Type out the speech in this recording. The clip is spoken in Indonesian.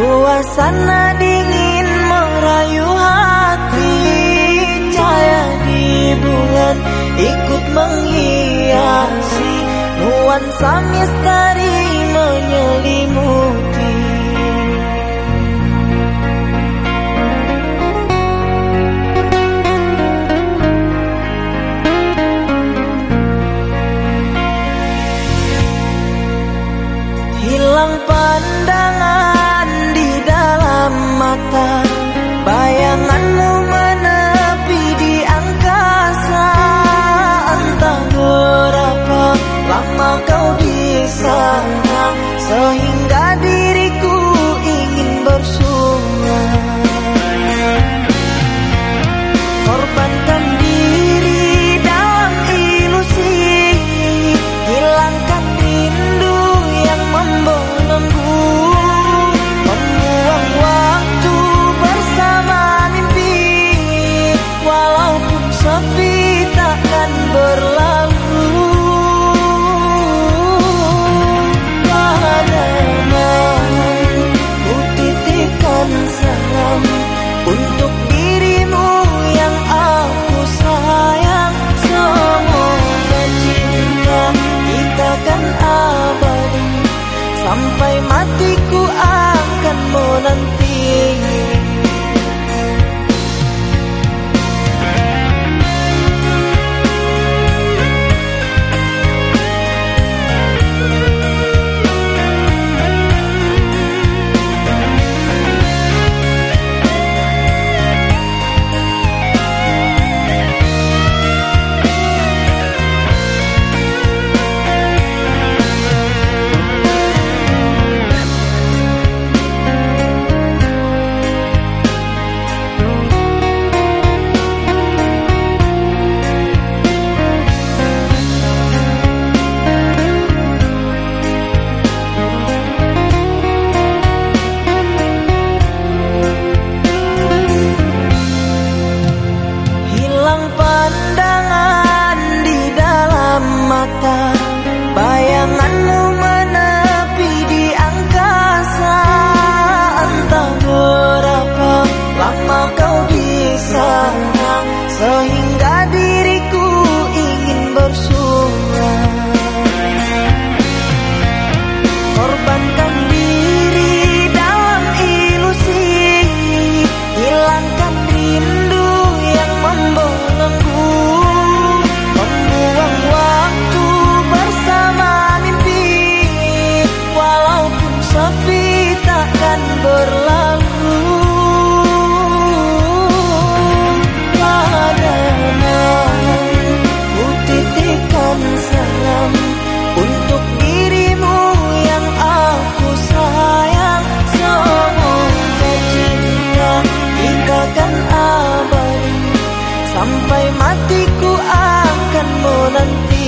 Suasana dingin merayu hati Cahaya di bulan ikut menghiasi Nuansa misteri menyelimuti. Hilang pandangan Sampai matiku akan menanti sampai matiku akan menanti